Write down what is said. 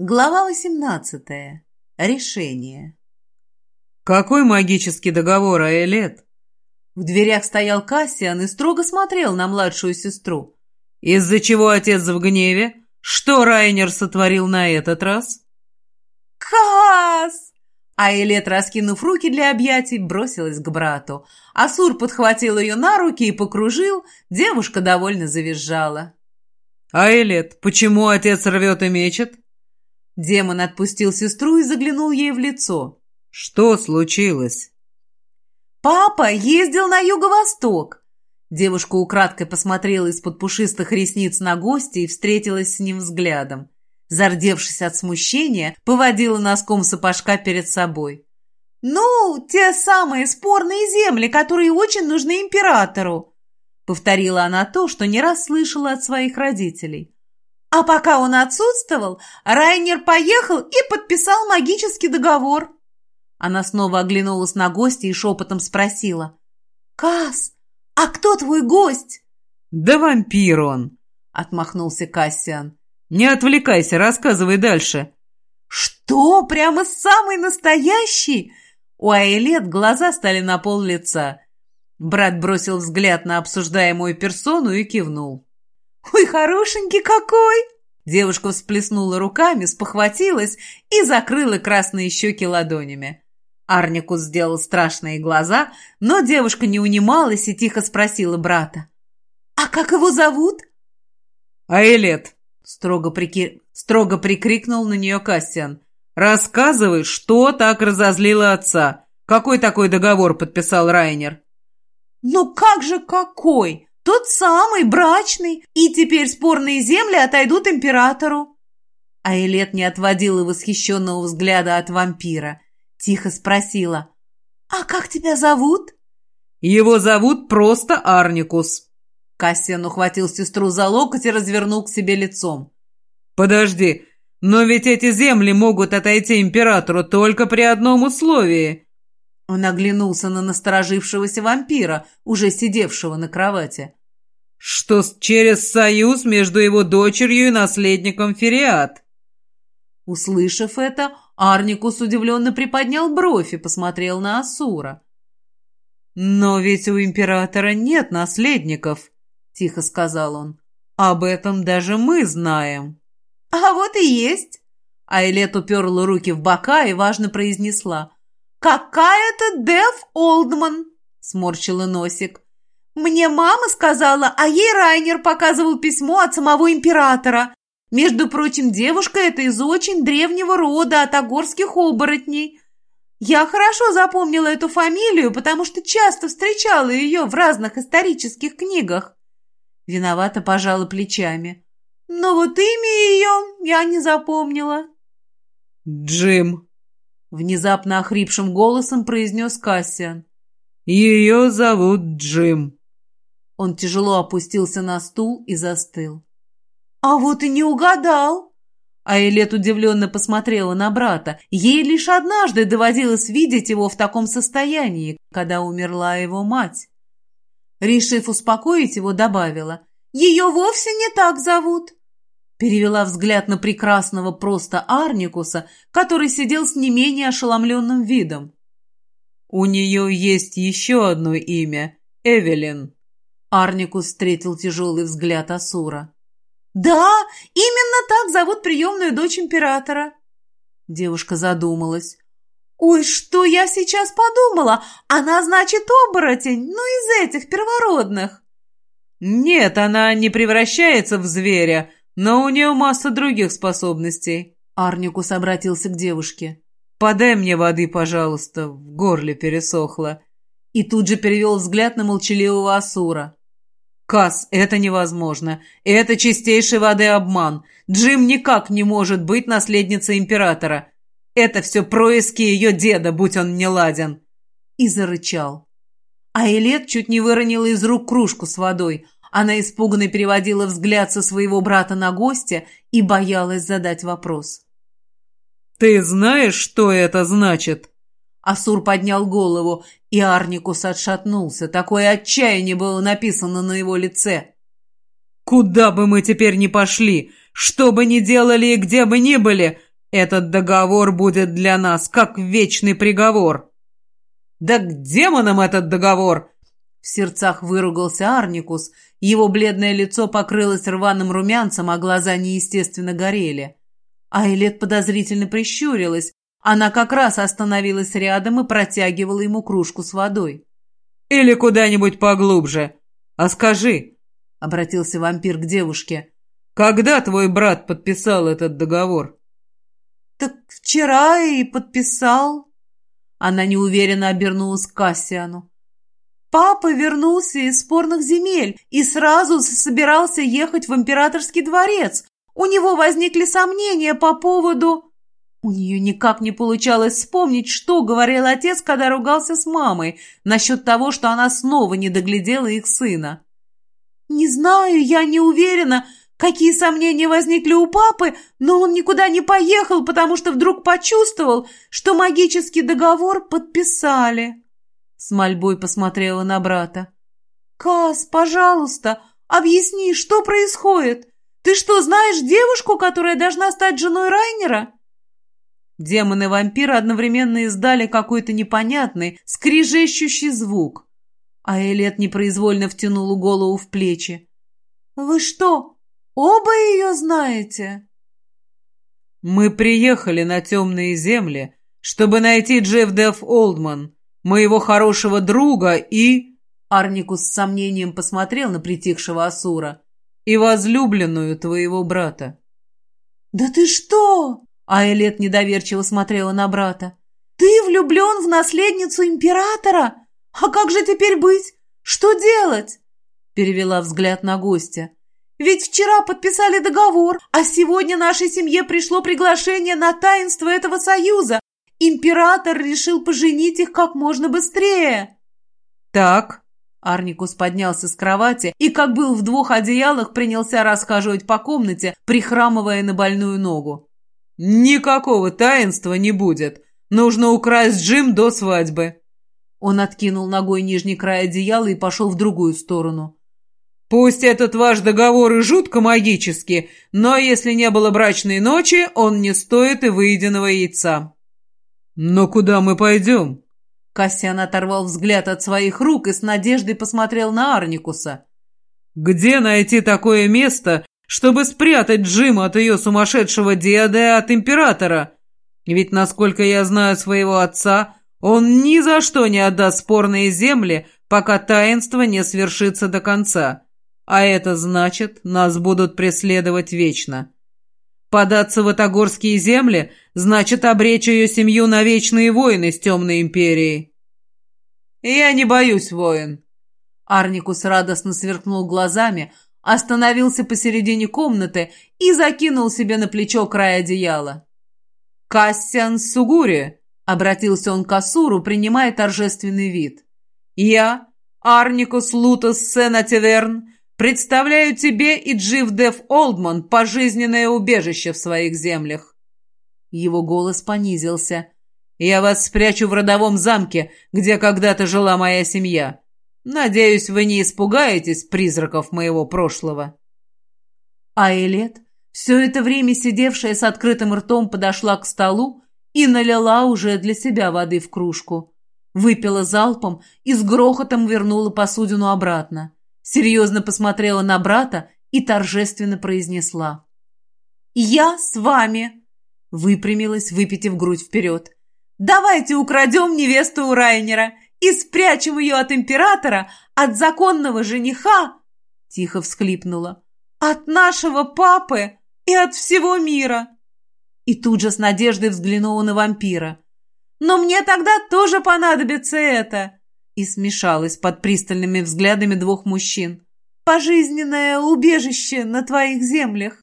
Глава 18. Решение. «Какой магический договор, Аэлет?» В дверях стоял Кассиан и строго смотрел на младшую сестру. «Из-за чего отец в гневе? Что Райнер сотворил на этот раз?» «Касс!» Аэлет, раскинув руки для объятий, бросилась к брату. Асур подхватил ее на руки и покружил. Девушка довольно завизжала. «Аэлет, почему отец рвет и мечет?» Демон отпустил сестру и заглянул ей в лицо. «Что случилось?» «Папа ездил на юго-восток!» Девушка украдкой посмотрела из-под пушистых ресниц на гостя и встретилась с ним взглядом. Зардевшись от смущения, поводила носком сапожка перед собой. «Ну, те самые спорные земли, которые очень нужны императору!» Повторила она то, что не раз слышала от своих родителей. А пока он отсутствовал, Райнер поехал и подписал магический договор. Она снова оглянулась на гостя и шепотом спросила. «Касс, а кто твой гость?» «Да вампир он!» — отмахнулся Кассиан. «Не отвлекайся, рассказывай дальше». «Что, прямо самый настоящий?» У Айлет глаза стали на пол лица. Брат бросил взгляд на обсуждаемую персону и кивнул. «Ой, хорошенький какой!» Девушка всплеснула руками, спохватилась и закрыла красные щеки ладонями. Арникус сделал страшные глаза, но девушка не унималась и тихо спросила брата. «А как его зовут?» «Аэлет», — строго, прики... строго прикрикнул на нее Кассиан. «Рассказывай, что так разозлило отца? Какой такой договор подписал Райнер?» «Ну как же какой? Тот самый, брачный. И теперь спорные земли отойдут императору. Айлет не отводила восхищенного взгляда от вампира. Тихо спросила. «А как тебя зовут?» «Его зовут просто Арникус». Кассиан ухватил сестру за локоть и развернул к себе лицом. «Подожди, но ведь эти земли могут отойти императору только при одном условии». Он оглянулся на насторожившегося вампира, уже сидевшего на кровати. «Что через союз между его дочерью и наследником Фериат?» Услышав это, Арникус удивленно приподнял бровь и посмотрел на Асура. «Но ведь у императора нет наследников», — тихо сказал он. «Об этом даже мы знаем». «А вот и есть!» Айлет уперла руки в бока и важно произнесла. «Какая-то Дев Олдман!» — сморщила носик. «Мне мама сказала, а ей Райнер показывал письмо от самого императора. Между прочим, девушка эта из очень древнего рода, от агорских оборотней. Я хорошо запомнила эту фамилию, потому что часто встречала ее в разных исторических книгах». Виновато пожала плечами. «Но вот имя ее я не запомнила». «Джим», Внезапно охрипшим голосом произнес Кассиан. «Ее зовут Джим». Он тяжело опустился на стул и застыл. «А вот и не угадал!» Айлет удивленно посмотрела на брата. Ей лишь однажды доводилось видеть его в таком состоянии, когда умерла его мать. Решив успокоить его, добавила. «Ее вовсе не так зовут. Перевела взгляд на прекрасного просто Арникуса, который сидел с не менее ошеломленным видом. «У нее есть еще одно имя — Эвелин». Арникус встретил тяжелый взгляд Асура. «Да, именно так зовут приемную дочь императора». Девушка задумалась. «Ой, что я сейчас подумала? Она, значит, оборотень, ну, из этих первородных». «Нет, она не превращается в зверя, но у нее масса других способностей. Арникус обратился к девушке. «Подай мне воды, пожалуйста, в горле пересохло». И тут же перевел взгляд на молчаливого Асура. «Кас, это невозможно. Это чистейшей воды обман. Джим никак не может быть наследницей императора. Это все происки ее деда, будь он не ладен». И зарычал. А Элет чуть не выронила из рук кружку с водой – она испуганно переводила взгляд со своего брата на гостя и боялась задать вопрос. «Ты знаешь, что это значит?» Асур поднял голову, и Арникус отшатнулся. Такое отчаяние было написано на его лице. «Куда бы мы теперь ни пошли, что бы ни делали и где бы ни были, Этот договор будет для нас как вечный приговор. Да к демонам этот договор! В сердцах выругался Арникус. Его бледное лицо покрылось рваным румянцем, а глаза неестественно горели. Айлет подозрительно прищурилась. Она как раз остановилась рядом и протягивала ему кружку с водой. «Или куда-нибудь поглубже. А скажи, — обратился вампир к девушке. «Когда твой брат подписал этот договор?» «Так вчера и подписал». Она неуверенно обернулась к Кассиану. «Папа вернулся из спорных земель и сразу собирался ехать в императорский дворец. У него возникли сомнения по поводу...» У нее никак не получалось вспомнить, что говорил отец, когда ругался с мамой, насчет того, что она снова не доглядела их сына. «Не знаю, я не уверена, какие сомнения возникли у папы, но он никуда не поехал, потому что вдруг почувствовал, что магический договор подписали». С мольбой посмотрела на брата. «Кас, пожалуйста, объясни, что происходит? Ты что, знаешь девушку, которая должна стать женой Райнера?» Демоны и вампиры одновременно издали какой-то непонятный, скрижещущий звук. А Элет непроизвольно втянула голову в плечи. «Вы что, оба ее знаете?» «Мы приехали на темные земли, чтобы найти Джефф Олдман, моего хорошего друга и...» Арникус с сомнением посмотрел на притихшего Асура. «И возлюбленную твоего брата». «Да ты что?» А недоверчиво смотрела на брата. «Ты влюблен в наследницу императора? «А как же теперь быть? Что делать?» Перевела взгляд на гостя. «Ведь вчера подписали договор, а сегодня нашей семье пришло приглашение на таинство этого союза. Император решил поженить их как можно быстрее». «Так», Арникус поднялся с кровати и, как был в двух одеялах, принялся расхаживать по комнате, прихрамывая на больную ногу. «Никакого таинства не будет. Нужно украсть Джим до свадьбы». Он откинул ногой нижний край одеяла и пошел в другую сторону. «Пусть этот ваш договор и жутко магический, но если не было брачной ночи, он не стоит и выеденного яйца». «Но куда мы пойдем?» Кассиан оторвал взгляд от своих рук и с надеждой посмотрел на Арникуса. «Где найти такое место, чтобы спрятать Джима от ее сумасшедшего деда и от императора? Ведь, насколько я знаю своего отца, он ни за что не отдаст спорные земли, пока таинство не свершится до конца. А это значит, нас будут преследовать вечно. Податься в Атагорские земли значит обречь ее семью на вечные войны с Темной Империей. «Я не боюсь войн». Арникус радостно сверкнул глазами, остановился посередине комнаты и закинул себе на плечо край одеяла. «Кассиан Сугури, Обратился он к Асуру, принимая торжественный вид. «Я, Арникус Лутос Сенативерн, представляю тебе и Джив Дев Олдман пожизненное убежище в своих землях». Его голос понизился. «Я вас спрячу в родовом замке, где когда-то жила моя семья. Надеюсь, вы не испугаетесь призраков моего прошлого». А Элет, все это время сидевшая с открытым ртом, подошла к столу и налила уже для себя воды в кружку. Выпила залпом и с грохотом вернула посудину обратно. Серьезно посмотрела на брата и торжественно произнесла. «Я с вами!» Выпрямилась, выпитив грудь вперед. «Давайте украдем невесту у Райнера и спрячем ее от императора, от законного жениха!» Тихо всхлипнула. «От нашего папы и от всего мира!» и тут же с надеждой взглянула на вампира. «Но мне тогда тоже понадобится это!» и смешалась под пристальными взглядами двух мужчин. «Пожизненное убежище на твоих землях!»